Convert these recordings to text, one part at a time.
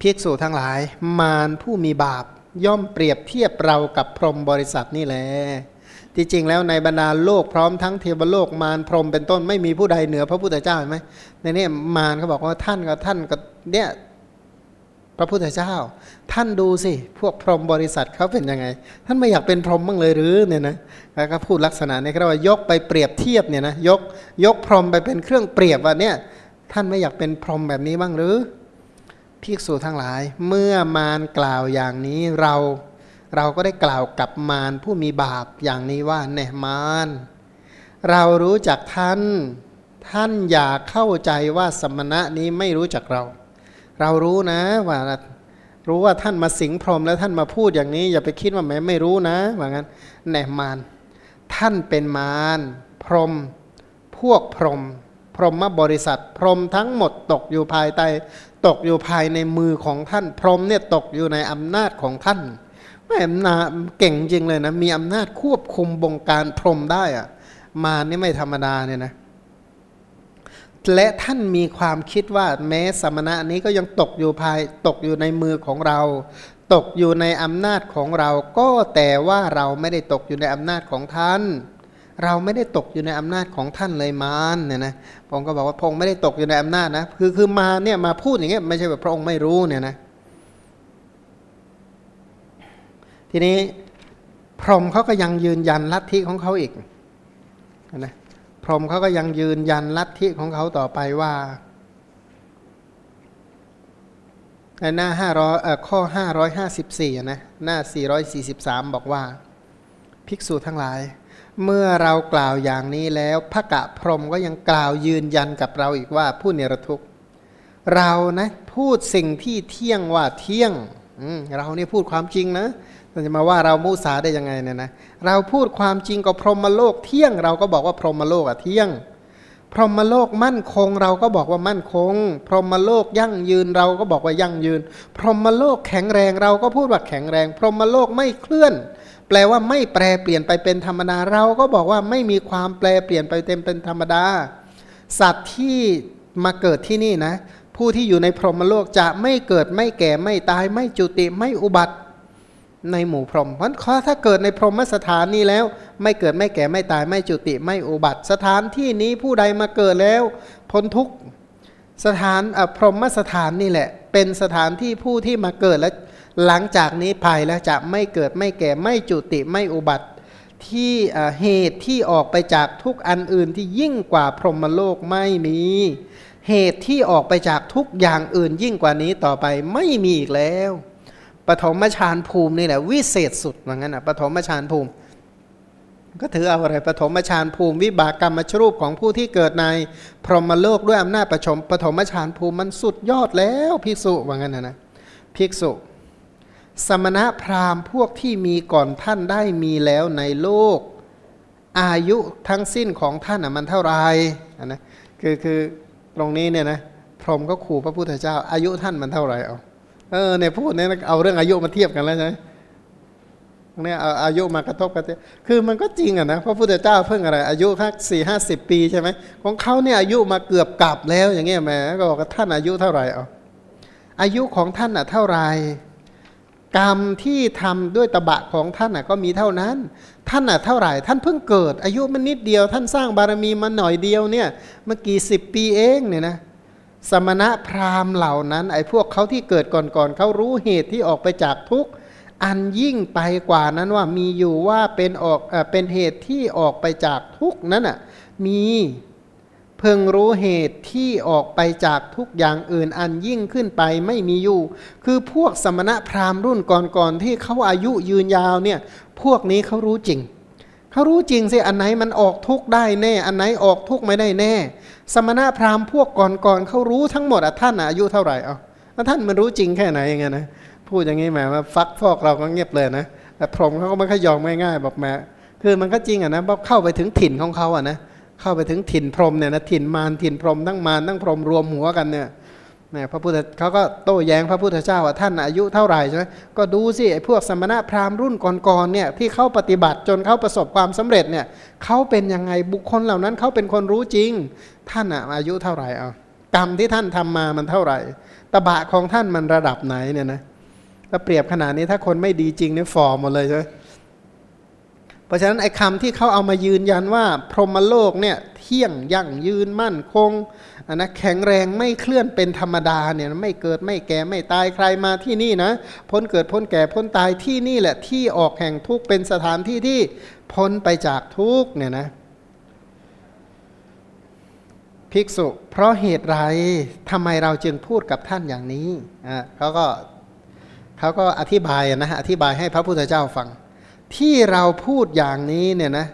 ภิกษุทั้งหลาย มารผู้มีบาปย่อมเปรียบเทียบเรากับพรหมบริษัทนี่แหละที่จริงแล้วในบรรดาโลกพร้อมทั้งเทวโลกมารพรหมเป็นต้นไม่มีผู้ใดเหนือพระพุทธเจ้าเห็นไหมในนี้มารเขาบอกว่าท่านกับท่านกับเนี่ยพระพุทธเจ้า ท่านดูสิ พวกพรหมบริษัทเขาเป็นยังไง ท่านไม่อยากเป็นพรหมบ้างเลยหรือเนี่ยนะแล้วก็พูดลักษณะนี้เรียกว่ายกไปเปรียบเทียบเนี่ยนะยกยกพรหมไปเป็นเครื่องเปรียบว่าเนี่ยท่านไม่อยากเป็นพรหมแบบนี้บ้างหรือ ภิกษุทั้งหลาย เมื่อมารกล่าวอย่างนี้เราเราก็ได้กล่าวกับมารผู้มีบาปอย่างนี้ว่าแน่มารเรารู้จักท่าน ท่านอย่าเข้าใจว่าสมณะนี้ไม่รู้จักเรา เรารู้นะว่ารู้ว่าท่านมาสิงพรหมแล้วท่านมาพูดอย่างนี้ อย่าไปคิดว่าแม้ไม่รู้นะว่างั้นแน่มารท่านเป็นมารพรหมพวกพรหม พรหมบริษัท พรหมทั้งหมดตกอยู่ภายใต้ตกอยู่ภายในมือของท่าน พรหมเนี่ยตกอยู่ในอำนาจของท่านแม่นาเก่งจริงเลยนะ มีอำนาจควบคุมบงการพรหมได้อะมานี่ไม่ธรรมดาเนี่ยนะและท่านมีความคิดว่าแม้สมณะนี้ก็ยังตกอยู่ภายตกอยู่ในมือของเรา ตกอยู่ในอำนาจของเราก็แต่ว่าเราไม่ได้ตกอยู่ในอำนาจของท่าน เราไม่ได้ตกอยู่ในอำนาจของท่านเลยมารเนี่ยนะ ผมก็บอกว่าพระองค์ไม่ได้ตกอยู่ในอำนาจนะ คือคือมาเนี่ยมาพูดอย่างเงี้ยไม่ใช่แบบพระองค์ไม่รู้เนี่ยนะ ทีนี้พรหมเขาก็ยังยืนยันลัทธิของเขาอีกนะพรหมเขาก็ยังยืนยันลัทธิของเขาต่อไปว่าในหน้าห้าร้อยข้อห้าร้อยห้าสิบสี่นะหน้าสี่ร้อยสี่สิบสามบอกว่า ภิกษุทั้งหลาย เมื่อเรากล่าวอย่างนี้แล้วพระกะพรมก็ยังกล่าวยืนยันกับเราอีกว่าผู้เนรทุกข์เรานะพูดสิ่งที่เที่ยงว่าเที่ยงเราเนี่ยพูดความจริงนะจะมาว่าเรามุสาได้ยังไงเนี่ยนะเราพูดความจริงกับพรหมโลกเที่ยง เราก็บอกว่าพรหมโลกอะเที่ยง พรหมโลกมั่นคง เราก็บอกว่ามั่นคง พรหมโลกยั่งยืนเราก็บอกว่ายั่งยืน พรหมโลกแข็งแรงเราก็พูดว่าแข็งแรง พรหมโลกไม่เคลื่อน แปลว่าไม่แปรเปลี่ยนไปเป็นธรรมดา เราก็บอกว่าไม่มีความแปรเปลี่ยนไปเต็มเป็นธรรมดา สัตว์ที่มาเกิดที่นี่นะ ผู้ที่อยู่ในพรหมโลกจะไม่เกิดไม่แก่ไม่ตายไม่จุติไม่อุบัติในหมู่พรหมเพราะถ้าเกิดในพรหมสถานนี้แล้ว ไม่เกิดไม่แก่ไม่ตายไม่จุติไม่อุบัติ สถานที่นี้ผู้ใดมาเกิดแล้วพ้นทุกสถานพรหมสถานนี่แหละ เป็นสถานที่ผู้ที่มาเกิดแล้ว หลังจากนี้ภายแล้วจะไม่เกิดไม่แก่ไม่จุติไม่อุบัติที่เหตุที่ออกไปจากทุกอันอื่นที่ยิ่งกว่าพรหมโลกไม่มี เหตุที่ออกไปจากทุกอย่างอื่นยิ่งกว่านี้ต่อไปไม่มีอีกแล้ว ปฐมฌานภูมินี่แหละวิเศษสุดเหมือนกันอะปฐมฌานภูมิ ก็ถือเอาอะไรปฐมฌานภูมิวิบากกรรมชรูปของผู้ที่เกิดใน พรหมโลกด้วยอำนาจประชมปฐมฌานภูมิมันสุดยอดแล้วภิกษุว่างั้นนะนะภิกษุ สมณะพราหมณ์พวกที่มีก่อนท่านได้มีแล้วในโลก อายุทั้งสิ้นของท่านมันเท่าไหร่นะคือคือตรงนี้เนี่ยนะพรหมก็ขู่พระพุทธเจ้า อายุท่านมันเท่าไหร่เอาเออเนี่ยพูดเนี่ยเอาเรื่องอายุมาเทียบกันแล้วใช่ไหมเนี่ยเอาอายุมากระทบกันคือมันก็จริงอะนะพระพุทธเจ้าเพิ่งอะไร อายุแค่สี่ห้าสิบปีใช่ไหมของเขาเนี่ยอายุมาเกือบกลับแล้วอย่างเงี้ยแม่ก็บอกว่าท่านอายุเท่าไหร่เอาอายุของท่านอะเท่าไหร่ กรรมที่ทำด้วยตบะของท่านก็มีเท่านั้น ท่านอะเท่าไหร่ ท่านเพิ่งเกิด อายุมันนิดเดียว ท่านสร้างบารมีมาหน่อยเดียวเนี่ยเมื่อกี่สิบปีเองเนี่ยนะสมณะพราหมณ์เหล่านั้น ไอ้พวกเขาที่เกิดก่อนๆเขารู้เหตุที่ออกไปจากทุกข์อันยิ่งไปกว่านั้นว่ามีอยู่ว่าเป็นออกเป็นเหตุที่ออกไปจากทุกข์นั้นอะมี เพิ่งรู้เหตุที่ออกไปจากทุกอย่างอื่นอันยิ่งขึ้นไปไม่มีอยู่ คือพวกสมณะพราหมณ์รุ่นก่อนๆที่เขาอายุยืนยาวเนี่ย พวกนี้เขารู้จริง เขารู้จริงสิอันไหนมันออกทุกได้แน่ อันไหนออกทุกไม่ได้แน่ สมณะพราหมณ์พวกก่อนๆเขารู้ทั้งหมดอะท่านอายุเท่าไหร่เอาท่านมันรู้จริงแค่ไหนยังไงนะพูดอย่างนี้หมายว่าฟักฟอกเราก็เงียบเลยนะแต่พรหมเขาก็ไม่ค่อยยอมง่ายๆบอกแม่คือมันก็จริงอะนะเข้าไปถึงถิ่นของเขาอะนะเเข้าไปถึงถิ่นพรมเนี่ยนะถิ่นมารถิ่นพรมทั้งมารทั้งพรมรวมหัวกันเนี่ยนี่ยพระพุทธเขาก็โต้แย้งพระพุทธเจ้าว่าท่านอายุเท่าไหร่ใช่ไหมก็ดูสิไอ้พวกสมณะพราหมณ์รุ่นก่อนๆเนี่ยที่เขาปฏิบัติจนเขาประสบความสำเร็จเนี่ยเขาเป็นยังไงบุคคลเหล่านั้นเขาเป็นคนรู้จริง ท่านอายุเท่าไหร่เอากรรมที่ท่านทำมามันเท่าไหร่ตบะของท่านมันระดับไหนเนี่ยนะถ้าเปรียบขนาดนี้ถ้าคนไม่ดีจริงเนี่ยฟอร์หมดเลยใช่ไหม เพราะฉะนั้นไอ้คำที่เขาเอามายืนยันว่า พรหมโลกเนี่ยเที่ยงยั่งยืนมั่นคงนะแข็งแรงไม่เคลื่อนเป็นธรรมดาเนี่ยไม่เกิดไม่แก่ไม่ตายใครมาที่นี่นะ พ้นเกิดพ้นแก่พ้นตายที่นี่แหละที่ออกแห่งทุกเป็นสถานที่ที่พ้นไปจากทุกเนี่ยนะภิกษุ เพราะเหตุไรทำไมเราจึงพูดกับท่านอย่างนี้อ่าเขาก็เขาก็อธิบายนะอธิบายให้พระพุทธเจ้าฟัง ที่เราพูดอย่างนี้เนี่ยนะ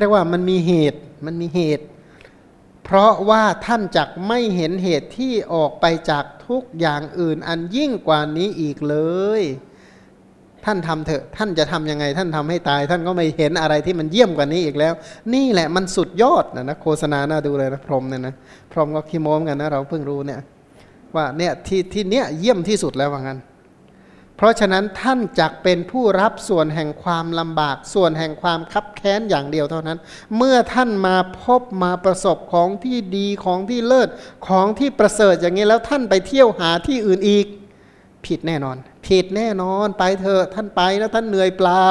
เรียกว่ามันมีเหตุมันมีเหตุ เพราะว่าท่านจักไม่เห็นเหตุที่ออกไปจากทุกอย่างอื่น อันยิ่งกว่านี้อีกเลย ท่านทำเถอะท่านจะทำยังไง ท่านทำให้ตาย ท่านก็ไม่เห็นอะไรที่มันเยี่ยมกว่านี้อีกแล้ว นี่แหละมันสุดยอดนะนะโฆษณาน่าดูเลยนะพรมเนี่ยนะพรมก็ขี้โม้กันนะเราเพิ่งรู้เนี่ยว่าเนี่ยที่ที่เนี้ยเยี่ยมที่สุดแล้วว่างั้น เพราะฉะนั้นท่านจักเป็นผู้รับส่วนแห่งความลำบาก ส่วนแห่งความคับแค้นอย่างเดียวเท่านั้น เมื่อท่านมาพบมาประสบของที่ดีของที่เลิศของที่ประเสริฐอย่างนี้แล้วท่านไปเที่ยวหาที่อื่นอีก ผิดแน่นอน ผิดแน่นอนไปเถอะท่านไปแล้วท่านเหนื่อยเปล่า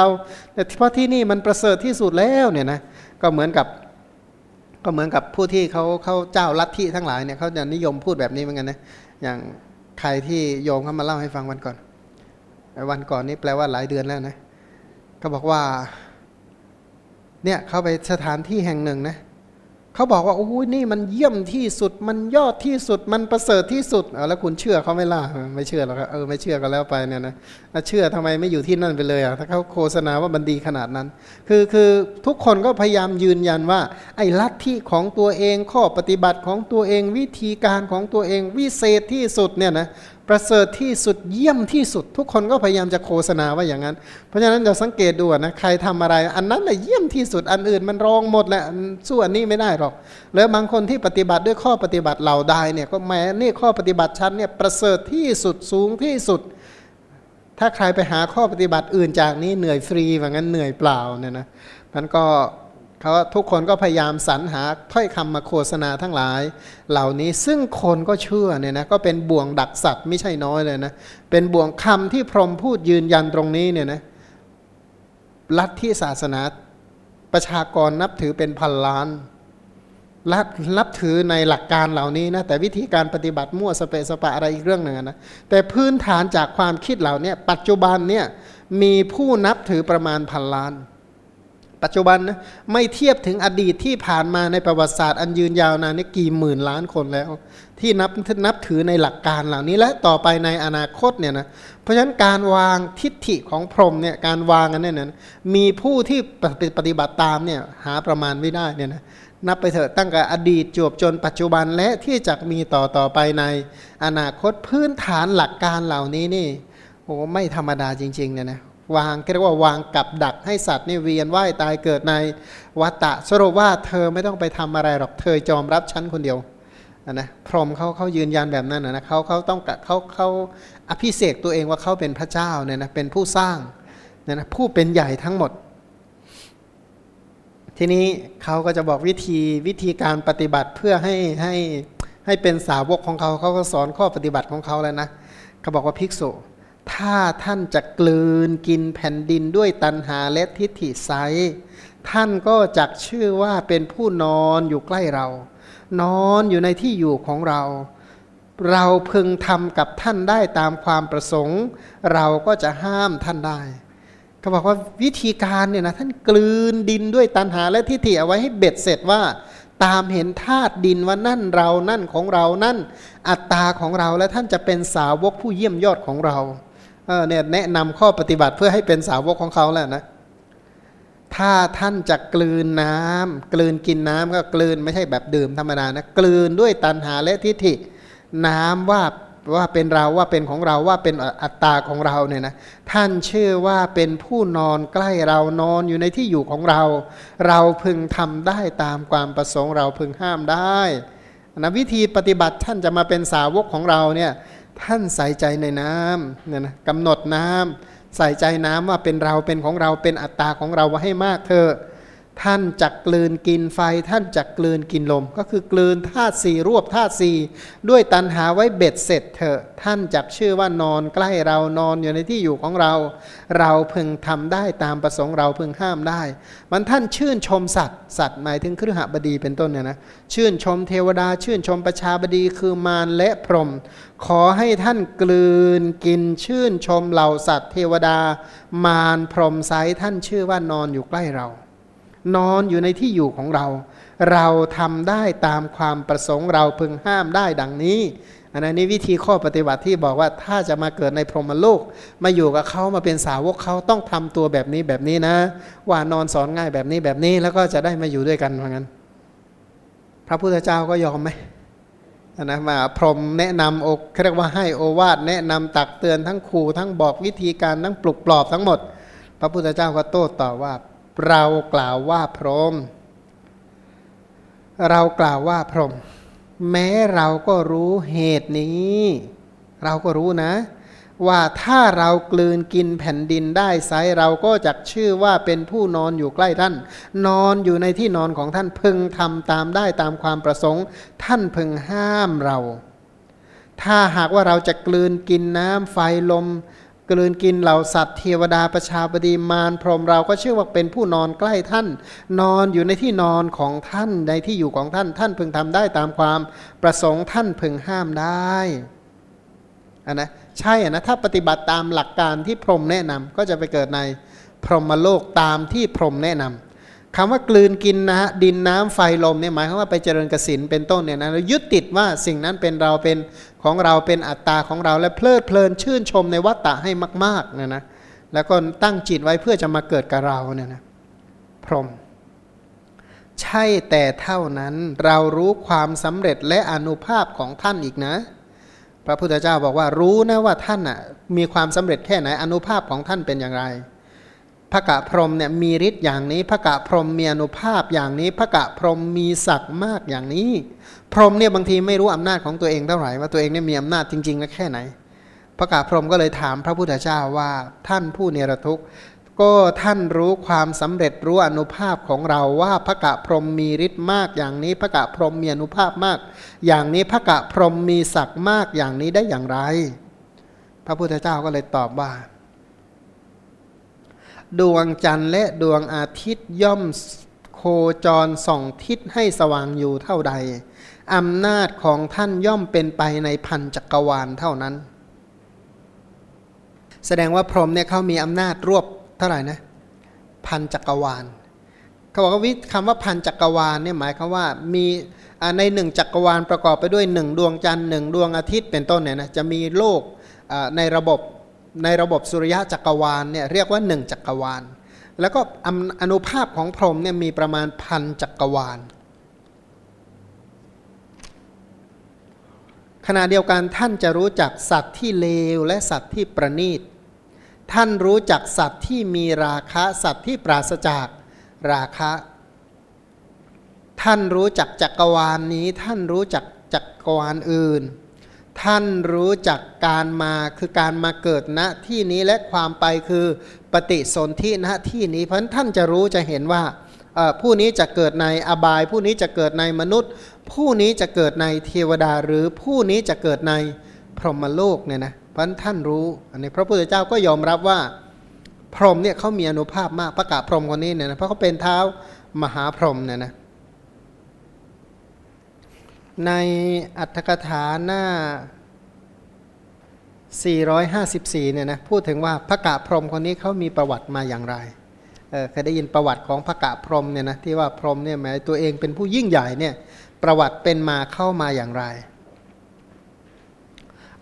แต่เพราะที่นี่มันประเสริฐที่สุดแล้วเนี่ยนะก็เหมือนกับก็เหมือนกับผู้ที่เขาเขาเจ้าลัทธิทั้งหลายเนี่ยเขาจะนิยมพูดแบบนี้เหมือนกันนะอย่างใครที่โยมเขามาเล่าให้ฟังวันก่อน วันก่อนนี่แปลว่าหลายเดือนแล้วนะเขาบอกว่า เนี่ยเขาไปสถานที่แห่งหนึ่งนะเขาบอกว่าโอ้ยนี่มันเยี่ยมที่สุด มันยอดที่สุด มันประเสริฐที่สุดเอาแล้วคุณเชื่อเขาไม่ล่ะไม่เชื่อหรอกเออไม่เชื่อก็แล้วไปเนี่ยนะเชื่อทำไมไม่อยู่ที่นั่นไปเลยอะถ้าเขาโฆษณาว่ามันดีขนาดนั้น คือคือทุกคนก็พยายามยืนยันว่า ไอ้ลัทธิของตัวเองข้อปฏิบัติของตัวเองวิธีการของตัวเองวิเศษที่สุดเนี่ยนะ ประเสริฐที่สุดเยี่ยมที่สุด ทุกคนก็พยายามจะโฆษณาว่าอย่างนั้น เพราะฉะนั้นเราสังเกตดูนะใครทำอะไร อันนั้นแหละเยี่ยมที่สุดอันอื่นมันรองหมดแหละสู้อันนี้ไม่ได้หรอก แล้วบางคนที่ปฏิบัติด้วยข้อปฏิบัติเหล่าใดเนี่ยก็แม้นี่ข้อปฏิบัติชั้นเนี่ยประเสริฐที่สุดสูงที่สุด ถ้าใครไปหาข้อปฏิบัติอื่นจากนี้เหนื่อยฟรีว่างั้นเหนื่อยเปล่าเนี่ยนะมันก็ เขาทุกคนก็พยายามสรรหาถ้อยคำมาโฆษณาทั้งหลาย เหล่านี้ซึ่งคนก็เชื่อเนี่ยนะก็เป็นบ่วงดักสัตว์ไม่ใช่น้อยเลยนะเป็นบ่วงคำที่พรหมพูดยืนยันตรงนี้เนี่ยนะลัทธิศาสนาประชากรนับถือเป็นพันล้านรับรับถือในหลักการเหล่านี้นะแต่วิธีการปฏิบัติมั่วสเปสปะอะไรอีกเรื่องหนึ่งนะแต่พื้นฐานจากความคิดเหล่านี้ปัจจุบันเนี่ยมีผู้นับถือประมาณพันล้าน ปัจจุบันนะไม่เทียบถึงอดีตที่ผ่านมาในประวัติศาสตร์อันยืนยาวนานนี่กี่หมื่นล้านคนแล้ว ที่นับนับถือในหลักการเหล่านี้และต่อไปในอนาคตเนี่ยนะเพราะฉะนั้นการวางทิฏฐิของพรหมเนี่ยการวางกันเนี่ยนะมีผู้ที่ปฏิบัติตามเนี่ยหาประมาณไม่ได้เนี่ยนะนับไปเถอะตั้งแต่อดีตจวบจนปัจจุบันและที่จะมีต่อต่อไปในอนาคตพื้นฐานหลักการเหล่านี้นี่โอ้ไม่ธรรมดาจริงๆเนี่ยนะ วางเรียกว่าวางกับดักให้สัตว์นี่เวียนว่ายตายเกิดในวัฏฏะสรุปว่าเธอไม่ต้องไปทำอะไรหรอกเธอจอมรับชั้นคนเดียวนะพรหมเขาเขายืนยันแบบนั้นนะเขาเขาต้องเขาเขาอภิเษกตัวเองว่าเขาเป็นพระเจ้าเนี่ยนะเป็นผู้สร้างเนี่ยนะผู้เป็นใหญ่ทั้งหมด ทีนี้เขาก็จะบอกวิธีวิธีการปฏิบัติเพื่อให้ให้ให้เป็นสาวกของเขาเขาก็สอนข้อปฏิบัติของเขาแล้วนะเขาบอกว่าภิกษุ ถ้าท่านจะกลืนกินแผ่นดินด้วยตันหาและทิฏฐิไซท่านก็จักชื่อว่าเป็นผู้นอนอยู่ใกล้เรา นอนอยู่ในที่อยู่ของเรา เราพึงทำกับท่านได้ตามความประสงค์ เราก็จะห้ามท่านได้เขาบอกว่าวิธีการเนี่ยนะท่านกลืนดินด้วยตันหาและทิฏฐิเอาไว้ให้เบ็ดเสร็จว่า ตามเห็นธาตุดินว่านั่นเรานั่นของเรานั่น อัตตาของเราและท่านจะเป็นสาวกผู้เยี่ยมยอดของเรา เนี่ยแนะนำข้อปฏิบัติเพื่อให้เป็นสาวกของเขาแหละนะ ถ้าท่านจะกลืนน้ำกลืนกินน้ำก็กลืนไม่ใช่แบบดื่มธรรมดานะ กลืนด้วยตันหาและทิฏฐิน้ำว่าว่าเป็นเราว่าเป็นของเราว่าเป็นอัตตาของเราเนี่ยนะท่านเชื่อว่าเป็นผู้นอนใกล้เรานอนอยู่ในที่อยู่ของเรา เราพึงทำได้ตามความประสงค์เราพึงห้ามได้นะวิธีปฏิบัติท่านจะมาเป็นสาวกของเราเนี่ย ท่านใส่ใจในน้ำเนี่ยนะกำหนดน้ำใส่ใจน้ำว่าเป็นเราเป็นของเราเป็นอัตตาของเราว่าให้มากเถอะ ท่านจักกลืนกินไฟ ท่านจักกลืนกินลม ก็คือกลืนธาตุสี่รวบธาตุสี่ด้วยตันหาไว้เบ็ดเสร็จเถอะ ท่านจักชื่อว่านอนใกล้เรานอนอยู่ในที่อยู่ของเรา เราพึงทำได้ตามประสงค์เราพึงห้ามได้ มันท่านชื่นชมสัตว์สัตว์หมายถึงครหบดีเป็นต้นเนี่ยนะชื่นชมเทวดา ชื่นชมประชาบดีคือมารและพรหมขอให้ท่านกลืนกินชื่นชมเหล่าสัตว์ เทวดา มารพรหมไซท่านชื่อว่านอนอยู่ใกล้เรา นอนอยู่ในที่อยู่ของเรา เราทำได้ตามความประสงค์เราพึงห้ามได้ดังนี้อันนี้วิธีข้อปฏิบัติที่บอกว่าถ้าจะมาเกิดในพรหมโลก มาอยู่กับเขามาเป็นสาวกเขาต้องทำตัวแบบนี้แบบนี้นะ ว่านอนสอนง่ายแบบนี้แบบนี้แล้วก็จะได้มาอยู่ด้วยกันเหมือนกันพระพุทธเจ้าก็ยอมไหมนะมาพรหมแนะนำอกเรียกว่าให้โอวาทแนะนำตักเตือนทั้งครูทั้งบอกวิธีการทั้งปลุกปลอบทั้งหมด พระพุทธเจ้าก็โต้ตอบว่า เรากล่าวว่าพรหมเรากล่าวว่าพรหมแม้เราก็รู้เหตุนี้ เราก็รู้นะ ว่าถ้าเรากลืนกินแผ่นดินได้ไซเราก็จะชื่อว่าเป็นผู้นอนอยู่ใกล้ท่าน นอนอยู่ในที่นอนของท่านพึงทำตามได้ตามความประสงค์ ท่านพึงห้ามเรา ถ้าหากว่าเราจะกลืนกินน้ำไฟลม กลืนกินเหล่าสัตว์เทวดาประชาบดีมารพรหมเราก็เชื่อว่าเป็นผู้นอนใกล้ท่าน นอนอยู่ในที่นอนของท่านในที่อยู่ของท่าน ท่านพึงทำได้ตามความประสงค์ท่านพึงห้ามได้อันนะใช่อะนะถ้าปฏิบัติตามหลักการที่พรหมแนะนำก็จะไปเกิดในพรหมโลกตามที่พรหมแนะนำ คำว่ากลืนกินนะฮะดินน้ำไฟลมเนี่ยหมายความว่าไปเจริญกสินเป็นต้นเนี่ยนะเรายึดติดว่าสิ่งนั้นเป็นเราเป็นของเราเป็นอัตตาของเราและเพลิดเพลินชื่นชมในวัตตะให้มากๆเนี่ยนะแล้วก็ตั้งจิตไว้เพื่อจะมาเกิดกับเราเนี่ยนะพรหมใช่แต่เท่านั้นเรารู้ความสำเร็จและอนุภาพของท่านอีกนะ พระพุทธเจ้าบอกว่ารู้นะว่าท่านอะมีความสำเร็จแค่ไหนอนุภาพของท่านเป็นอย่างไร พระกะพรมเนี่ยมีฤทธิ์อย่างนี้พระกะพรมมีอนุภาพอย่างนี้พระกะพรมมีศักดิ์มากอย่างนี้ พรมเนี่ยบางทีไม่รู้อำนาจของตัวเองเท่าไหร่ว่าตัวเองเนี่ยมีอำนาจจริงๆและแค่ไหน พระกะพรมก็เลยถามพระพุทธเจ้าว่าท่านผู้เนรทุกข์ก็ท่านรู้ความสำเร็จรู้อนุภาพของเราว่าพระกะพรมมีฤทธิ์มากอย่างนี้พระกะพรมมีอนุภาพมาก อย่างนี้พระกะพรมมีศักดิ์มากอย่างนี้ได้อย่างไร พระพุทธเจ้าก็เลยตอบว่า ดวงจันทร์และดวงอาทิตย์ย่อมโคจรส่องทิศให้สว่างอยู่เท่าใดอำนาจของท่านย่อมเป็นไปในพันจักรวาลเท่านั้น แสดงว่าพรหมเนี่ยเขามีอำนาจรวบเท่าไหร่นะพันจักรวาลเขาบอกว่าวิคำว่าพันจักรวาลเนี่ยหมายความว่ามีในหนึ่งจักรวาลประกอบไปด้วยหนึ่งดวงจันทร์หนึ่งดวงอาทิตย์เป็นต้นเนี่ยนะจะมีโลกในระบบ ในระบบสุริยะจักรวาลเนี่ยเรียกว่าหนึ่งจักรวาล แล้วก็อนุภาพของพรหมเนี่ยมีประมาณพันจักรวาล ขณะเดียวกันท่านจะรู้จักสัตว์ที่เลวและสัตว์ที่ประณีต ท่านรู้จักสัตว์ที่มีราคะสัตว์ที่ปราศจากราคะ ท่านรู้จักจักรวาลนนี้ท่านรู้จักจักรวาลอื่น ท่านรู้จักการมาคือการมาเกิดณที่นี้และความไปคือปฏิสนธิณที่นี้เพราะท่านจะรู้จะเห็นว่าผู้นี้จะเกิดในอบาย ผู้นี้จะเกิดในมนุษย์ ผู้นี้จะเกิดในเทวดาหรือผู้นี้จะเกิดในพรหมโลกเนี่ยนะเพราะท่านรู้อันนี้พระพุทธเจ้าก็ยอมรับว่า พรหมเนี่ยเขามีอนุภาพมากประกาศพรหมคนนี้เนี่ยนะเพราะเขาเป็นเท้ามหาพรหมเนี่ยนะ ในอัตถกถาหน้า 454 เนี่ยนะพูดถึงว่าพระกะพรหมคนนี้เขามีประวัติมาอย่างไรเเคยได้ยินประวัติของพระกะพรหมเนี่ยนะที่ว่าพรหมเนี่ยหมายตัวเองเป็นผู้ยิ่งใหญ่เนี่ยประวัติเป็นมาเข้ามาอย่างไร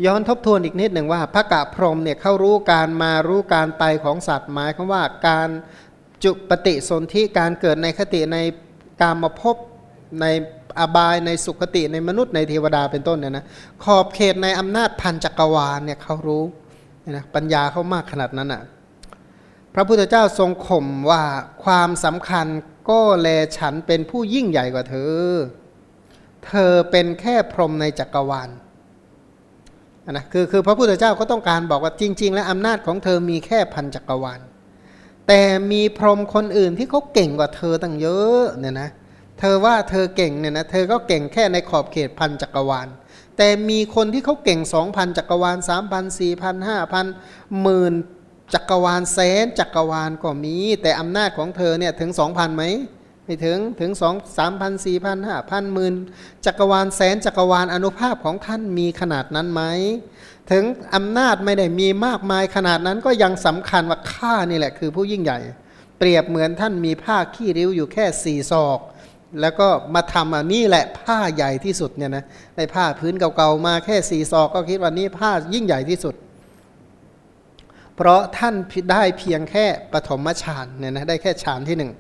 ย้อนทบทวนอีกนิดหนึ่งว่าพระกะพรหมเนี่ยเขารู้การมารู้การไปของสัตว์หมายคำว่าการจุปฏิสนธิการเกิดในคติในการมาพบใน อบายในสุขติในมนุษย์ในเทวดาเป็นต้นเนี่ยนะขอบเขตในอำนาจพันจักรวาลเนี่ยเขารู้นะปัญญาเขามากขนาดนั้นอะพระพุทธเจ้าทรงข่มว่าความสำคัญก็แลฉันเป็นผู้ยิ่งใหญ่กว่าเธอ เธอเป็นแค่พรหมในจักรวาลนะคือคือพระพุทธเจ้าก็ต้องการบอกว่าจริง ๆ และอำนาจของเธอมีแค่พันจักรวาล แต่มีพรหมคนอื่นที่เขาเก่งกว่าเธอตั้งเยอะเนี่ยนะ เธอว่าเธอเก่งเนี่ยนะเธอก็เก่งแค่ในขอบเขตพันจักรวาล แต่มีคนที่เขาเก่งสองพันจักรวาลสามพันสี่พันห้าพันหมื่นจักรวาลแสนจักรวาลก็มี แต่อำนาจของเธอเนี่ยถึงสองพันไหมไม่ถึงถึงสองสามพันสี่พันห้าพันหมื่นจักรวาลแสนจักรวาลอนุภาพของท่านมีขนาดนั้นไหมถึงอำนาจไม่ได้มีมากมายขนาดนั้นก็ยังสำคัญว่าข้านี่แหละคือผู้ยิ่งใหญ่ เปรียบเหมือนท่านมีผ้าขี้ริ้วอยู่แค่สี่ศอก แล้วก็มาทำอะนี่แหละผ้าใหญ่ที่สุดเนี่ยนะในผ้าพื้นเก่าๆมาแค่สี่ศอกก็คิดว่านี่ผ้ายิ่งใหญ่ที่สุด เพราะท่านได้เพียงแค่ปฐมฌานเนี่ยนะได้แค่ฌานที่หนึ่ง